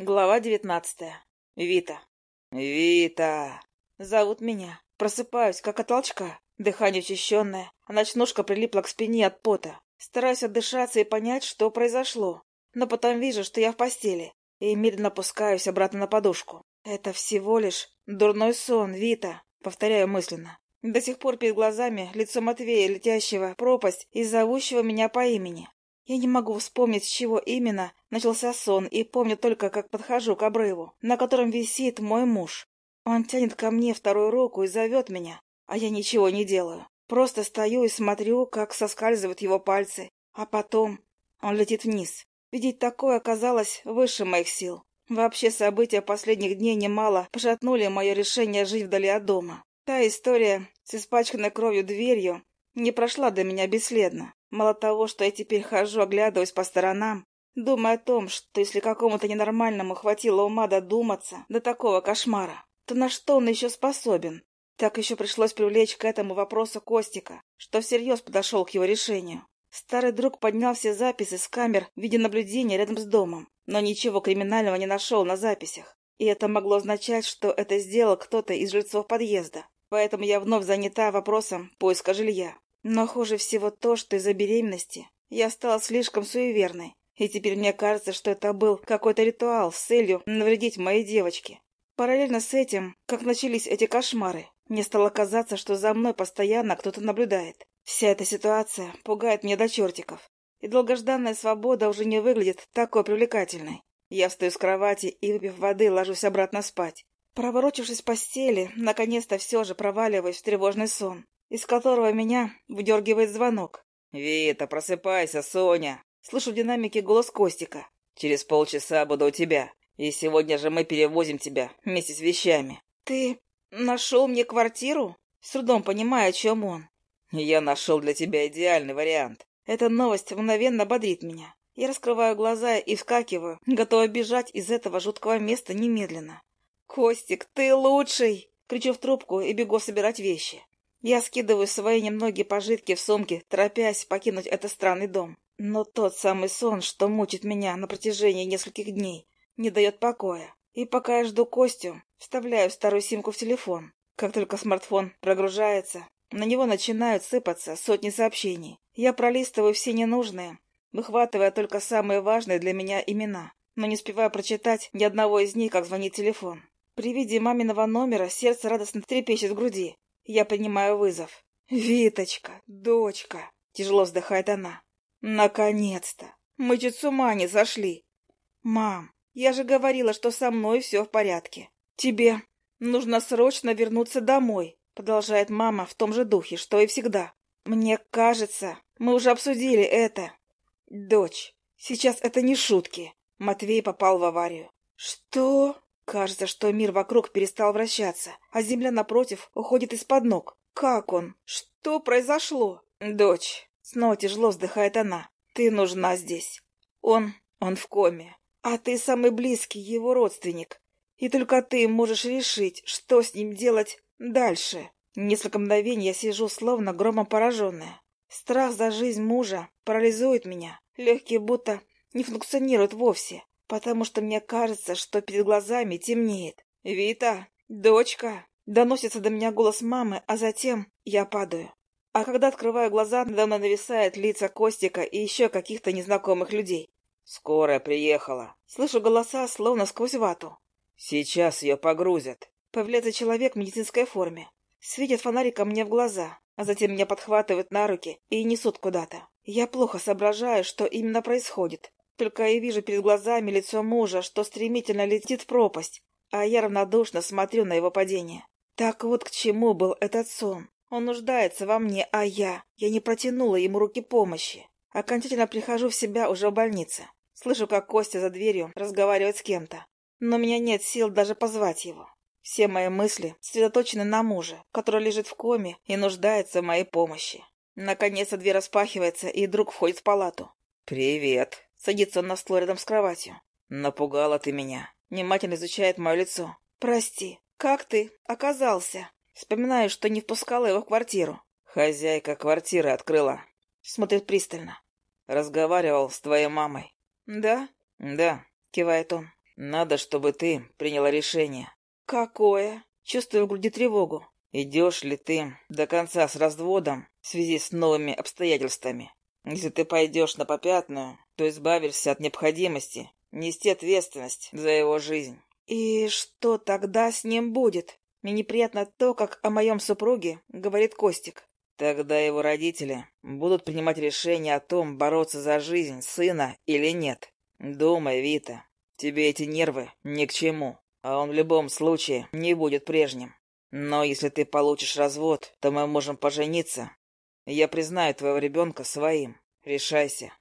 Глава девятнадцатая. Вита. Вита. Зовут меня. Просыпаюсь, как от толчка. Дыхание учащенное, а ночнушка прилипла к спине от пота. Стараюсь отдышаться и понять, что произошло. Но потом вижу, что я в постели, и медленно опускаюсь обратно на подушку. Это всего лишь дурной сон, Вита, повторяю мысленно. До сих пор перед глазами лицо Матвея, летящего пропасть и зовущего меня по имени. Я не могу вспомнить, с чего именно начался сон, и помню только, как подхожу к обрыву, на котором висит мой муж. Он тянет ко мне вторую руку и зовет меня, а я ничего не делаю. Просто стою и смотрю, как соскальзывают его пальцы, а потом он летит вниз. Видеть такое оказалось выше моих сил. Вообще события последних дней немало пошатнули мое решение жить вдали от дома. Та история с испачканной кровью дверью не прошла до меня бесследно. Мало того, что я теперь хожу, оглядываясь по сторонам, думая о том, что если какому-то ненормальному хватило ума додуматься до такого кошмара, то на что он еще способен? Так еще пришлось привлечь к этому вопросу Костика, что всерьез подошел к его решению. Старый друг поднял все записи с камер в виде наблюдения рядом с домом, но ничего криминального не нашел на записях. И это могло означать, что это сделал кто-то из жильцов подъезда. Поэтому я вновь занята вопросом поиска жилья. Но хуже всего то, что из-за беременности я стала слишком суеверной, и теперь мне кажется, что это был какой-то ритуал с целью навредить моей девочке. Параллельно с этим, как начались эти кошмары, мне стало казаться, что за мной постоянно кто-то наблюдает. Вся эта ситуация пугает меня до чертиков, и долгожданная свобода уже не выглядит такой привлекательной. Я встаю с кровати и, выпив воды, ложусь обратно спать. Проворочившись в постели, наконец-то все же проваливаюсь в тревожный сон из которого меня выдергивает звонок. «Вита, просыпайся, Соня!» Слышу в динамике голос Костика. «Через полчаса буду у тебя, и сегодня же мы перевозим тебя вместе с вещами». «Ты нашел мне квартиру?» С трудом понимаю, о чем он. «Я нашел для тебя идеальный вариант». Эта новость мгновенно бодрит меня. Я раскрываю глаза и вскакиваю, готова бежать из этого жуткого места немедленно. «Костик, ты лучший!» Кричу в трубку и бегу собирать вещи. Я скидываю свои немногие пожитки в сумки, торопясь покинуть этот странный дом. Но тот самый сон, что мучит меня на протяжении нескольких дней, не дает покоя. И пока я жду Костю, вставляю старую симку в телефон. Как только смартфон прогружается, на него начинают сыпаться сотни сообщений. Я пролистываю все ненужные, выхватывая только самые важные для меня имена, но не успеваю прочитать ни одного из них, как звонит телефон. При виде маминого номера сердце радостно трепещет в груди. Я принимаю вызов. «Виточка, дочка!» — тяжело вздыхает она. «Наконец-то! Мы чуть с ума не сошли!» «Мам, я же говорила, что со мной все в порядке. Тебе нужно срочно вернуться домой», — продолжает мама в том же духе, что и всегда. «Мне кажется, мы уже обсудили это». «Дочь, сейчас это не шутки». Матвей попал в аварию. «Что?» Кажется, что мир вокруг перестал вращаться, а земля напротив уходит из-под ног. Как он? Что произошло? Дочь. Снова тяжело вздыхает она. Ты нужна здесь. Он... он в коме. А ты самый близкий его родственник. И только ты можешь решить, что с ним делать дальше. Несколько мгновений я сижу, словно громом пораженная. Страх за жизнь мужа парализует меня. Легкие будто не функционируют вовсе потому что мне кажется, что перед глазами темнеет. «Вита! Дочка!» Доносится до меня голос мамы, а затем я падаю. А когда открываю глаза, надо мной нависает лица Костика и еще каких-то незнакомых людей. «Скорая приехала». Слышу голоса, словно сквозь вату. «Сейчас ее погрузят». Появляется человек в медицинской форме. Светит фонариком мне в глаза, а затем меня подхватывают на руки и несут куда-то. Я плохо соображаю, что именно происходит. Только я вижу перед глазами лицо мужа, что стремительно летит в пропасть, а я равнодушно смотрю на его падение. Так вот к чему был этот сон. Он нуждается во мне, а я... Я не протянула ему руки помощи. Окончательно прихожу в себя уже в больнице. Слышу, как Костя за дверью разговаривает с кем-то. Но у меня нет сил даже позвать его. Все мои мысли сосредоточены на муже, который лежит в коме и нуждается в моей помощи. Наконец-то дверь распахивается, и друг входит в палату. «Привет», Садится он на стол рядом с кроватью. «Напугала ты меня». Внимательно изучает мое лицо. «Прости, как ты оказался?» Вспоминаю, что не впускала его в квартиру. Хозяйка квартиры открыла. Смотрит пристально. Разговаривал с твоей мамой. «Да?» «Да», — кивает он. Надо, чтобы ты приняла решение. Какое? Чувствую в груди тревогу. Идешь ли ты до конца с разводом в связи с новыми обстоятельствами? Если ты пойдешь на попятную, то избавишься от необходимости нести ответственность за его жизнь. И что тогда с ним будет? Мне неприятно то, как о моем супруге говорит Костик. Тогда его родители будут принимать решение о том, бороться за жизнь сына или нет. Думай, Вита, тебе эти нервы ни к чему, а он в любом случае не будет прежним. Но если ты получишь развод, то мы можем пожениться. Я признаю твоего ребенка своим. Решайся.